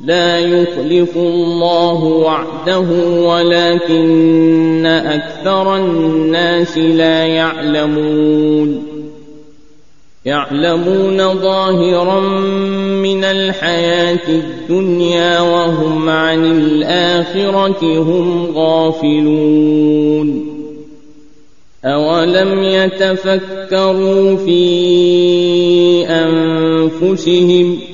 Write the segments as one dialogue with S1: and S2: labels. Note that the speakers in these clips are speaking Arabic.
S1: لا يخلف الله وعده ولكن أكثر الناس لا يعلمون. يعلمون ظاهرا من الحياة الدنيا وهم عن الآخرة هم غافلون. أولم يتفكروا في أنفسهم ۖ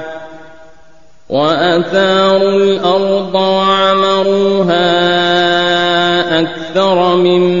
S1: وأثاروا الأرض وعمروها أكثر مما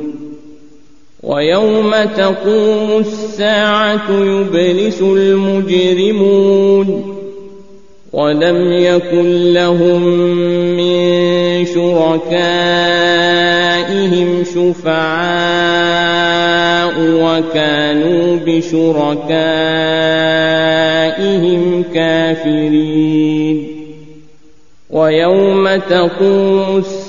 S1: ويوم تقوم الساعة يبلس المجرمون ولم يكن لهم من شركائهم شفعاء وكانوا بشركائهم كافرين. ويوم تقوم الساعة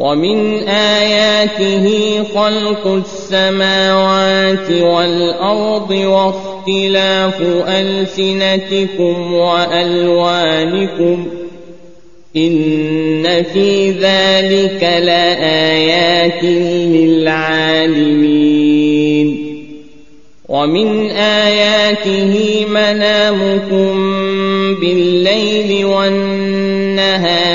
S1: ومن آياته خلق السماوات والأرض واختلاف ألسنتكم وألوانكم إن في ذلك لآيات للعالمين ومن آياته منامكم بالليل والنهار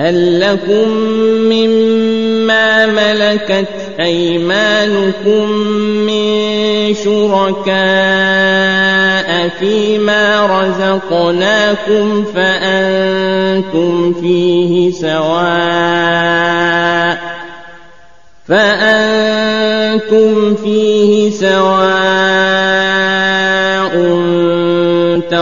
S1: هل لكم مما ملكت أيمانكم من شركاء فيما رزقناكم فأنتم فيه سواء فأنتم فيه سواء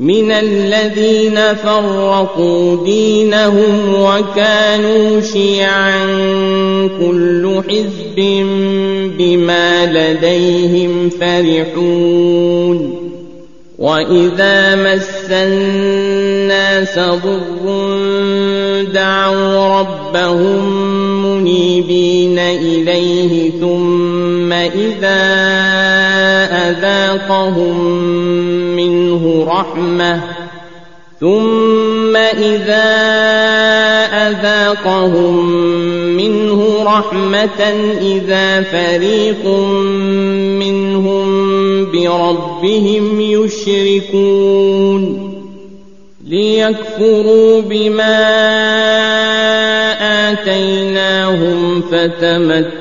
S1: من الذين فرقوا دينهم وكانوا شيعا كل حزب بما لديهم فرحون. وإذا مس الناس ضر دعوا ربهم منيبين إليه ثم إذا اذاقهم منه رحمة. ثم إذا أذاقهم منه رحمة إذا فريق منهم بربهم يشركون. ليكفروا بما آتيناهم